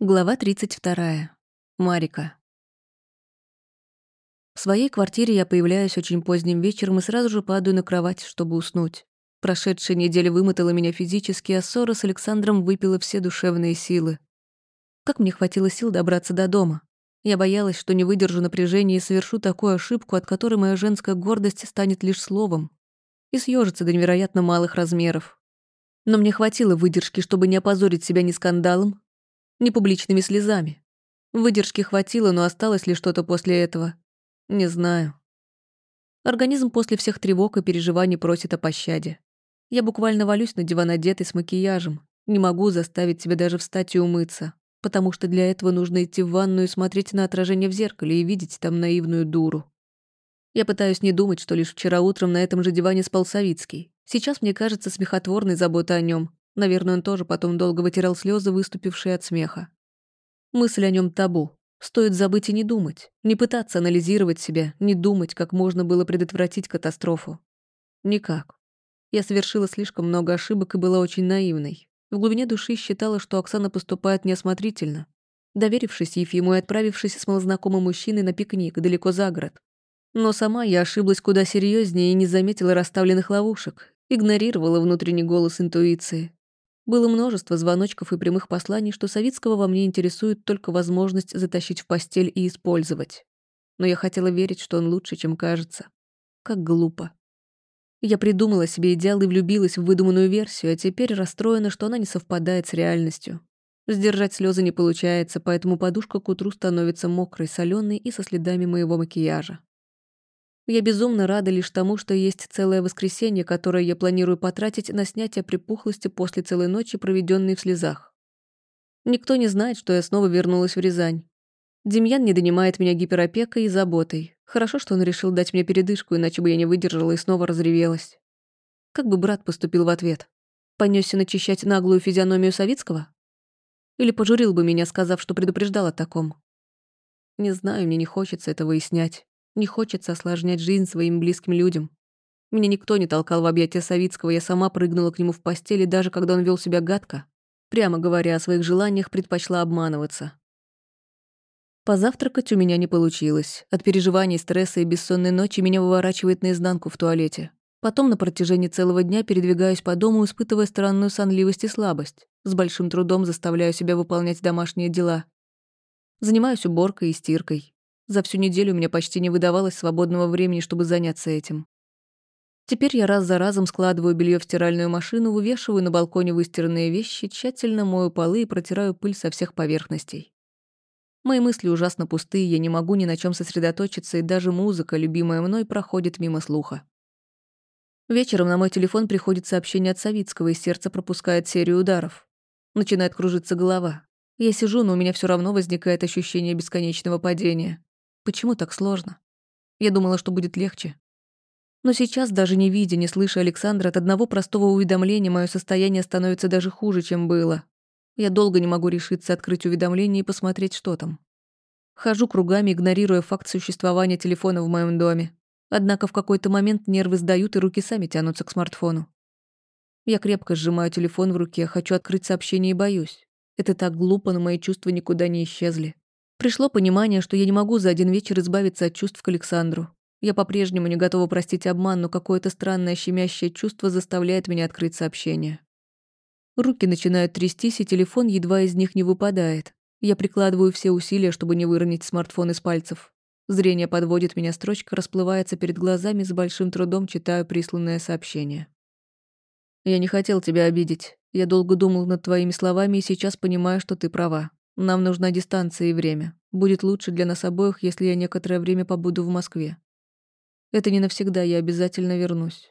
Глава 32. Марика. В своей квартире я появляюсь очень поздним вечером и сразу же падаю на кровать, чтобы уснуть. Прошедшая неделя вымотала меня физически, а ссора с Александром выпила все душевные силы. Как мне хватило сил добраться до дома? Я боялась, что не выдержу напряжения и совершу такую ошибку, от которой моя женская гордость станет лишь словом и съежится до невероятно малых размеров. Но мне хватило выдержки, чтобы не опозорить себя ни скандалом, ни публичными слезами. Выдержки хватило, но осталось ли что-то после этого? Не знаю. Организм после всех тревог и переживаний просит о пощаде. Я буквально валюсь на диван одетый с макияжем. Не могу заставить себя даже встать и умыться, потому что для этого нужно идти в ванную и смотреть на отражение в зеркале и видеть там наивную дуру. Я пытаюсь не думать, что лишь вчера утром на этом же диване спал Савицкий. Сейчас мне кажется смехотворной забота о нем, Наверное, он тоже потом долго вытирал слезы, выступившие от смеха. Мысль о нем табу. Стоит забыть и не думать, не пытаться анализировать себя, не думать, как можно было предотвратить катастрофу. Никак. Я совершила слишком много ошибок и была очень наивной. В глубине души считала, что Оксана поступает неосмотрительно, доверившись Ефиму и отправившись с малознакомым мужчиной на пикник далеко за город. Но сама я ошиблась куда серьезнее и не заметила расставленных ловушек, игнорировала внутренний голос интуиции. Было множество звоночков и прямых посланий, что Савицкого во мне интересует только возможность затащить в постель и использовать. Но я хотела верить, что он лучше, чем кажется. Как глупо. Я придумала себе идеал и влюбилась в выдуманную версию, а теперь расстроена, что она не совпадает с реальностью. Сдержать слезы не получается, поэтому подушка к утру становится мокрой, соленой и со следами моего макияжа. Я безумно рада лишь тому, что есть целое воскресенье, которое я планирую потратить на снятие припухлости после целой ночи, проведенной в слезах. Никто не знает, что я снова вернулась в Рязань. Демьян не донимает меня гиперопекой и заботой. Хорошо, что он решил дать мне передышку, иначе бы я не выдержала и снова разревелась. Как бы брат поступил в ответ? Понесся начищать наглую физиономию Савицкого? Или пожурил бы меня, сказав, что предупреждал о таком? Не знаю, мне не хочется это выяснять. Не хочется осложнять жизнь своим близким людям. Меня никто не толкал в объятия Савицкого, я сама прыгнула к нему в постели, даже когда он вел себя гадко. Прямо говоря о своих желаниях, предпочла обманываться. Позавтракать у меня не получилось. От переживаний, стресса и бессонной ночи меня выворачивает наизнанку в туалете. Потом на протяжении целого дня передвигаюсь по дому, испытывая странную сонливость и слабость. С большим трудом заставляю себя выполнять домашние дела. Занимаюсь уборкой и стиркой. За всю неделю у меня почти не выдавалось свободного времени, чтобы заняться этим. Теперь я раз за разом складываю белье в стиральную машину, вывешиваю на балконе выстиранные вещи, тщательно мою полы и протираю пыль со всех поверхностей. Мои мысли ужасно пустые, я не могу ни на чем сосредоточиться, и даже музыка, любимая мной, проходит мимо слуха. Вечером на мой телефон приходит сообщение от Савицкого, и сердце пропускает серию ударов. Начинает кружиться голова. Я сижу, но у меня все равно возникает ощущение бесконечного падения. Почему так сложно? Я думала, что будет легче. Но сейчас, даже не видя, не слыша Александра, от одного простого уведомления мое состояние становится даже хуже, чем было. Я долго не могу решиться открыть уведомление и посмотреть, что там. Хожу кругами, игнорируя факт существования телефона в моем доме. Однако в какой-то момент нервы сдают, и руки сами тянутся к смартфону. Я крепко сжимаю телефон в руке, хочу открыть сообщение и боюсь. Это так глупо, но мои чувства никуда не исчезли. Пришло понимание, что я не могу за один вечер избавиться от чувств к Александру. Я по-прежнему не готова простить обман, но какое-то странное щемящее чувство заставляет меня открыть сообщение. Руки начинают трястись, и телефон едва из них не выпадает. Я прикладываю все усилия, чтобы не выронить смартфон из пальцев. Зрение подводит меня, строчка расплывается перед глазами, с большим трудом читаю присланное сообщение. «Я не хотел тебя обидеть. Я долго думал над твоими словами и сейчас понимаю, что ты права. Нам нужна дистанция и время. Будет лучше для нас обоих, если я некоторое время побуду в Москве. Это не навсегда, я обязательно вернусь.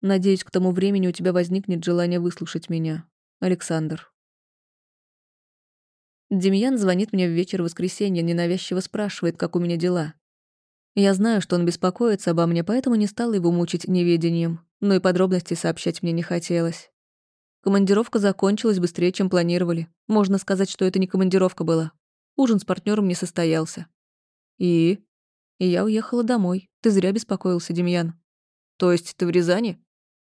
Надеюсь, к тому времени у тебя возникнет желание выслушать меня. Александр. Демьян звонит мне в вечер воскресенья, ненавязчиво спрашивает, как у меня дела. Я знаю, что он беспокоится обо мне, поэтому не стала его мучить неведением, но и подробностей сообщать мне не хотелось. Командировка закончилась быстрее, чем планировали. Можно сказать, что это не командировка была. Ужин с партнером не состоялся. И? И я уехала домой. Ты зря беспокоился, Демьян. То есть ты в Рязани?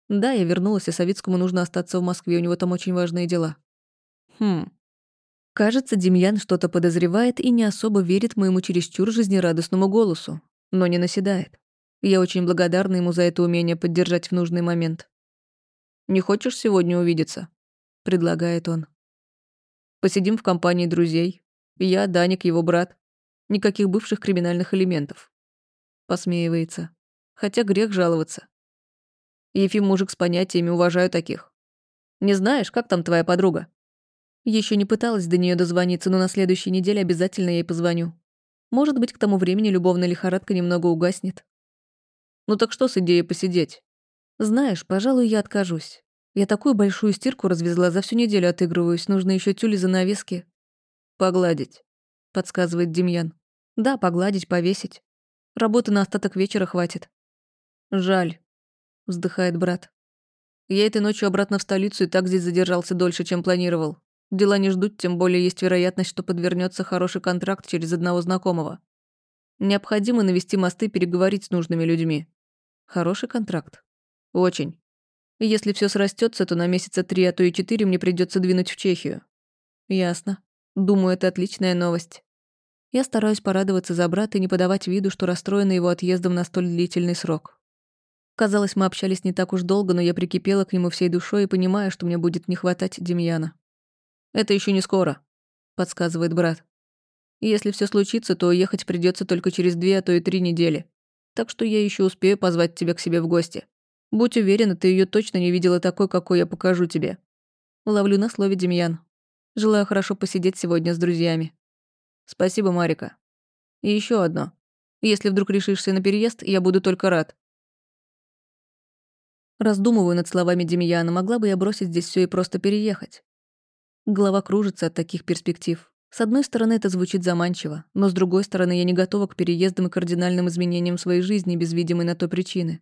Да, я вернулась, а Савицкому нужно остаться в Москве, у него там очень важные дела. Хм. Кажется, Демьян что-то подозревает и не особо верит моему чересчур жизнерадостному голосу, но не наседает. Я очень благодарна ему за это умение поддержать в нужный момент. «Не хочешь сегодня увидеться?» — предлагает он. «Посидим в компании друзей. Я, Даник, его брат. Никаких бывших криминальных элементов». Посмеивается. Хотя грех жаловаться. Ефим мужик с понятиями, уважаю таких. Не знаешь, как там твоя подруга? Еще не пыталась до нее дозвониться, но на следующей неделе обязательно ей позвоню. Может быть, к тому времени любовная лихорадка немного угаснет. Ну так что с идеей посидеть? Знаешь, пожалуй, я откажусь. Я такую большую стирку развезла, за всю неделю отыгрываюсь, нужно еще тюли занавески. Погладить, подсказывает Демьян. Да, погладить, повесить. Работы на остаток вечера хватит. Жаль, вздыхает брат. Я этой ночью обратно в столицу и так здесь задержался дольше, чем планировал. Дела не ждут, тем более есть вероятность, что подвернется хороший контракт через одного знакомого. Необходимо навести мосты переговорить с нужными людьми. Хороший контракт? Очень. И если все срастется, то на месяца три, а то и четыре мне придется двинуть в Чехию. Ясно. Думаю, это отличная новость. Я стараюсь порадоваться за брата и не подавать виду, что расстроена его отъездом на столь длительный срок. Казалось, мы общались не так уж долго, но я прикипела к нему всей душой и понимаю, что мне будет не хватать Демьяна. «Это еще не скоро», — подсказывает брат. «Если все случится, то уехать придется только через две, а то и три недели. Так что я еще успею позвать тебя к себе в гости. Будь уверена, ты ее точно не видела такой, какой я покажу тебе. Ловлю на слове Демьян. Желаю хорошо посидеть сегодня с друзьями. Спасибо, Марика. И еще одно. Если вдруг решишься на переезд, я буду только рад. Раздумываю над словами Демьяна, могла бы я бросить здесь все и просто переехать. Голова кружится от таких перспектив. С одной стороны, это звучит заманчиво, но с другой стороны, я не готова к переездам и кардинальным изменениям своей жизни без видимой на то причины.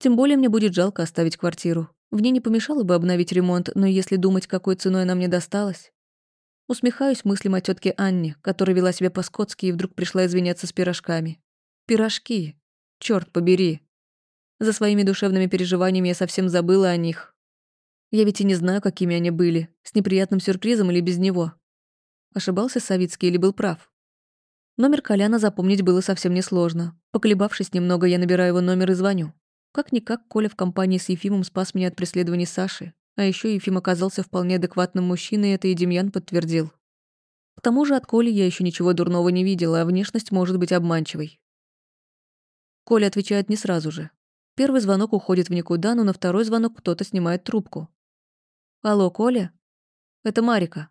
Тем более мне будет жалко оставить квартиру. В ней не помешало бы обновить ремонт, но если думать, какой ценой она мне досталась... Усмехаюсь мыслям о тетке Анне, которая вела себя по-скотски и вдруг пришла извиняться с пирожками. Пирожки. Черт побери. За своими душевными переживаниями я совсем забыла о них. Я ведь и не знаю, какими они были, с неприятным сюрпризом или без него. Ошибался Савицкий или был прав? Номер Коляна запомнить было совсем несложно. Поколебавшись немного, я набираю его номер и звоню. Как-никак Коля в компании с Ефимом спас меня от преследований Саши, а еще Ефим оказался вполне адекватным мужчиной, это и Демьян подтвердил. К тому же от Коли я еще ничего дурного не видела, а внешность может быть обманчивой. Коля отвечает не сразу же. Первый звонок уходит в никуда, но на второй звонок кто-то снимает трубку. «Алло, Коля? Это Марика».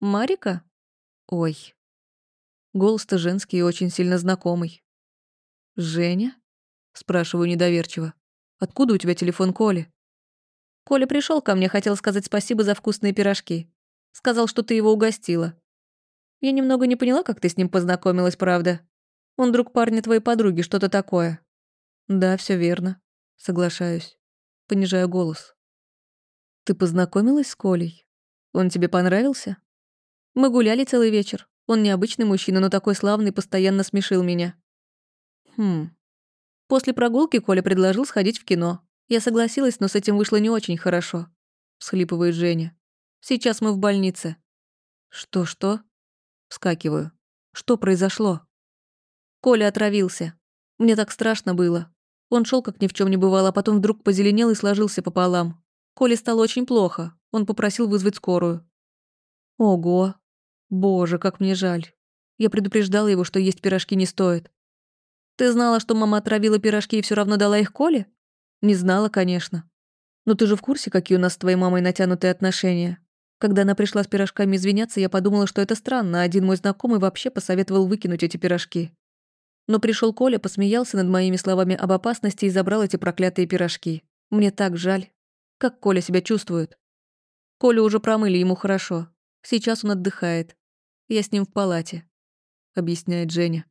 «Марика? Ой». Голос-то женский и очень сильно знакомый. «Женя?» — спрашиваю недоверчиво. «Откуда у тебя телефон Коли?» «Коля пришел ко мне, хотел сказать спасибо за вкусные пирожки. Сказал, что ты его угостила. Я немного не поняла, как ты с ним познакомилась, правда. Он друг парня твоей подруги, что-то такое. Да, все верно. Соглашаюсь. Понижаю голос. Ты познакомилась с Колей? Он тебе понравился? Мы гуляли целый вечер. Он необычный мужчина, но такой славный, постоянно смешил меня. Хм. После прогулки Коля предложил сходить в кино. Я согласилась, но с этим вышло не очень хорошо. Всхлипывает Женя. Сейчас мы в больнице. Что-что? Вскакиваю. Что произошло? Коля отравился. Мне так страшно было. Он шел, как ни в чем не бывало, а потом вдруг позеленел и сложился пополам. Коле стало очень плохо. Он попросил вызвать скорую. Ого. Боже, как мне жаль. Я предупреждала его, что есть пирожки не стоит. Ты знала, что мама отравила пирожки и все равно дала их Коле? Не знала, конечно. Но ты же в курсе, какие у нас с твоей мамой натянутые отношения. Когда она пришла с пирожками извиняться, я подумала, что это странно, один мой знакомый вообще посоветовал выкинуть эти пирожки. Но пришел Коля, посмеялся над моими словами об опасности и забрал эти проклятые пирожки. Мне так жаль. Как Коля себя чувствует? Коля уже промыли, ему хорошо. Сейчас он отдыхает. Я с ним в палате», — объясняет Женя.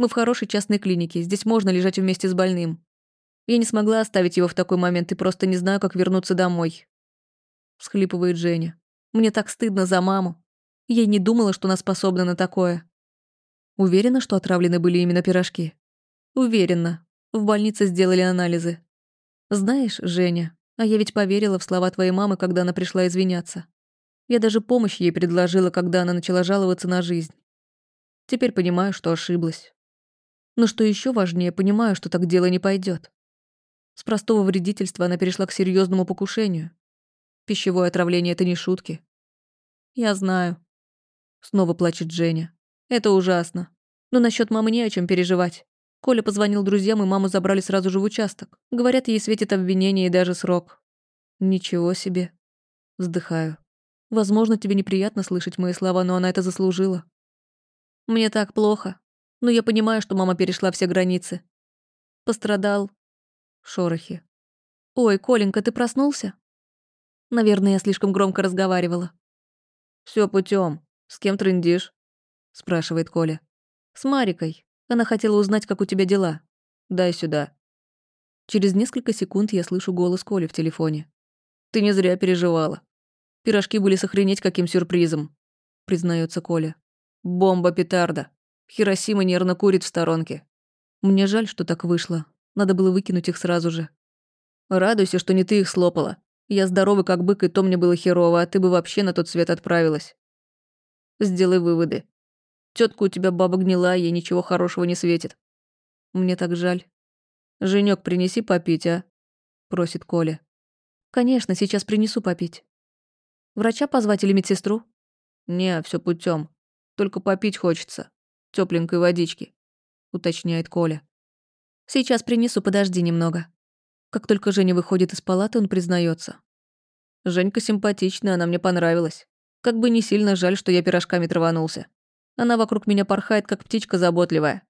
«Мы в хорошей частной клинике, здесь можно лежать вместе с больным. Я не смогла оставить его в такой момент и просто не знаю, как вернуться домой», — всхлипывает Женя. «Мне так стыдно за маму. Я не думала, что она способна на такое». Уверена, что отравлены были именно пирожки? Уверена. В больнице сделали анализы. Знаешь, Женя, а я ведь поверила в слова твоей мамы, когда она пришла извиняться. Я даже помощь ей предложила, когда она начала жаловаться на жизнь. Теперь понимаю, что ошиблась. Но что еще важнее, понимаю, что так дело не пойдет. С простого вредительства она перешла к серьезному покушению. Пищевое отравление — это не шутки. Я знаю. Снова плачет Женя. Это ужасно. Но насчет мамы не о чем переживать. Коля позвонил друзьям, и маму забрали сразу же в участок. Говорят, ей светит обвинение и даже срок. Ничего себе. Вздыхаю. Возможно, тебе неприятно слышать мои слова, но она это заслужила. Мне так плохо. Но я понимаю, что мама перешла все границы. Пострадал. Шорохи. Ой, Коленька, ты проснулся? Наверное, я слишком громко разговаривала. Все путем. С кем трындишь? спрашивает Коля. С Марикой. Она хотела узнать, как у тебя дела. Дай сюда. Через несколько секунд я слышу голос Коли в телефоне. Ты не зря переживала. Пирожки были с охренеть каким сюрпризом, признается Коля. Бомба-петарда. Хиросима нервно курит в сторонке. Мне жаль, что так вышло. Надо было выкинуть их сразу же. Радуйся, что не ты их слопала. Я здоровый как бык, и то мне было херово, а ты бы вообще на тот свет отправилась. Сделай выводы. Тетка у тебя баба гнила, ей ничего хорошего не светит. Мне так жаль. Женек, принеси попить, а? Просит Коля. Конечно, сейчас принесу попить. Врача позвать или медсестру? Не, все путем. Только попить хочется. Тепленькой водички, уточняет Коля. Сейчас принесу, подожди немного. Как только Женя выходит из палаты, он признается. Женька симпатичная, она мне понравилась. Как бы не сильно жаль, что я пирожками траванулся. Она вокруг меня порхает, как птичка заботливая.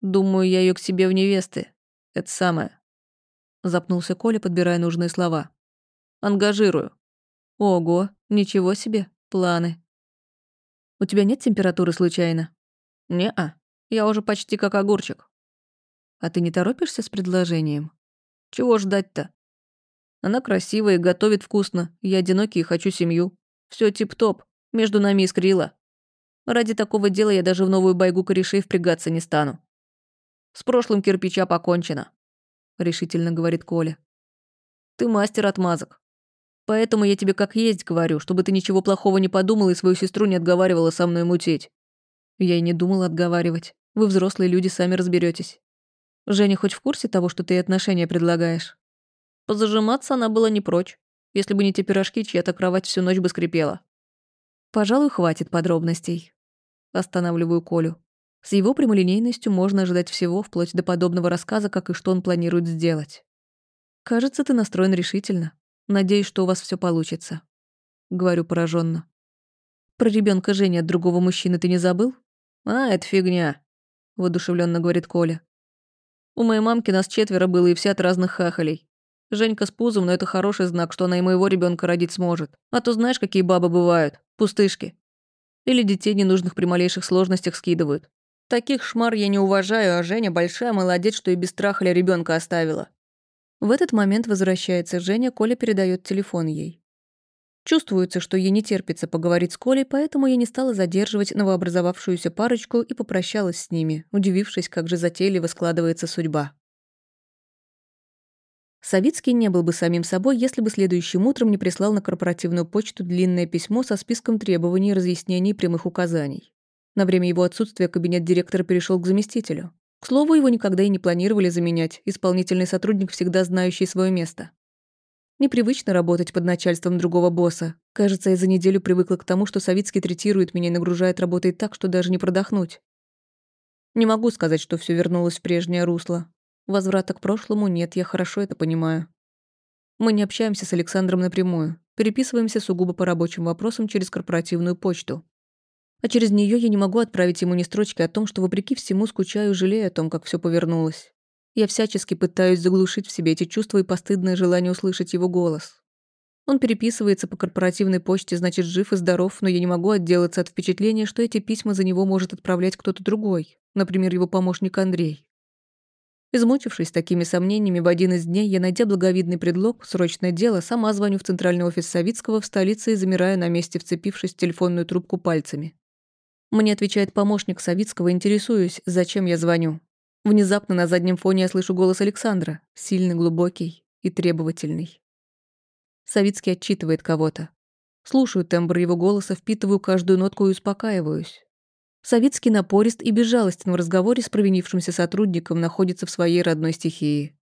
Думаю, я ее к себе в невесты. Это самое. Запнулся Коля, подбирая нужные слова. Ангажирую. Ого, ничего себе, планы. У тебя нет температуры случайно? Не-а, я уже почти как огурчик. А ты не торопишься с предложением? Чего ждать-то? Она красивая и готовит вкусно. Я одинокий и хочу семью. Все тип-топ. Между нами искрило. Ради такого дела я даже в новую байгу корешей впрягаться не стану. С прошлым кирпича покончено, решительно говорит Коля. Ты мастер отмазок. Поэтому я тебе как есть говорю, чтобы ты ничего плохого не подумала и свою сестру не отговаривала со мной мутить. Я и не думала отговаривать. Вы взрослые люди, сами разберетесь. Женя хоть в курсе того, что ты отношения предлагаешь? Позажиматься она была не прочь. Если бы не те пирожки, чья-то кровать всю ночь бы скрипела. Пожалуй, хватит подробностей. Останавливаю Колю. С его прямолинейностью можно ожидать всего, вплоть до подобного рассказа, как и что он планирует сделать. Кажется, ты настроен решительно. Надеюсь, что у вас все получится. Говорю пораженно. Про ребенка Жени от другого мужчины ты не забыл? А, это фигня, воодушевленно говорит Коля. У моей мамки нас четверо было и все от разных хахалей. Женька с пузом, но это хороший знак, что она и моего ребенка родить сможет. А то знаешь, какие бабы бывают. Пустышки. Или детей ненужных при малейших сложностях скидывают. Таких шмар я не уважаю, а Женя большая молодец, что и без страха ребенка оставила. В этот момент возвращается Женя, Коля передает телефон ей. Чувствуется, что ей не терпится поговорить с Колей, поэтому я не стала задерживать новообразовавшуюся парочку и попрощалась с ними, удивившись, как же затейливо складывается судьба. Савицкий не был бы самим собой, если бы следующим утром не прислал на корпоративную почту длинное письмо со списком требований, разъяснений и прямых указаний. На время его отсутствия кабинет директора перешел к заместителю. К слову, его никогда и не планировали заменять, исполнительный сотрудник, всегда знающий свое место. Непривычно работать под начальством другого босса. Кажется, я за неделю привыкла к тому, что Савицкий третирует меня и нагружает работой так, что даже не продохнуть. Не могу сказать, что все вернулось в прежнее русло. Возврата к прошлому нет, я хорошо это понимаю. Мы не общаемся с Александром напрямую, переписываемся сугубо по рабочим вопросам через корпоративную почту. А через нее я не могу отправить ему ни строчки о том, что вопреки всему скучаю и жалею о том, как все повернулось. Я всячески пытаюсь заглушить в себе эти чувства и постыдное желание услышать его голос. Он переписывается по корпоративной почте, значит, жив и здоров, но я не могу отделаться от впечатления, что эти письма за него может отправлять кто-то другой, например, его помощник Андрей. Измучившись такими сомнениями, в один из дней я, найдя благовидный предлог, срочное дело, сама звоню в центральный офис Савицкого в столице и замираю на месте, вцепившись в телефонную трубку пальцами. Мне отвечает помощник Савицкого, интересуюсь, зачем я звоню. Внезапно на заднем фоне я слышу голос Александра, сильный, глубокий и требовательный. Савицкий отчитывает кого-то. Слушаю тембр его голоса, впитываю каждую нотку и успокаиваюсь. Савицкий напорист и безжалостен в разговоре с провинившимся сотрудником находится в своей родной стихии.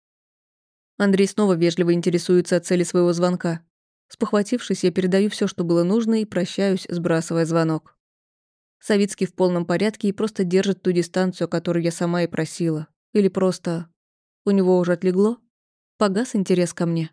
Андрей снова вежливо интересуется о цели своего звонка. Спохватившись, я передаю все, что было нужно, и прощаюсь, сбрасывая звонок. Савицкий в полном порядке и просто держит ту дистанцию, о которой я сама и просила. Или просто... У него уже отлегло? Погас интерес ко мне.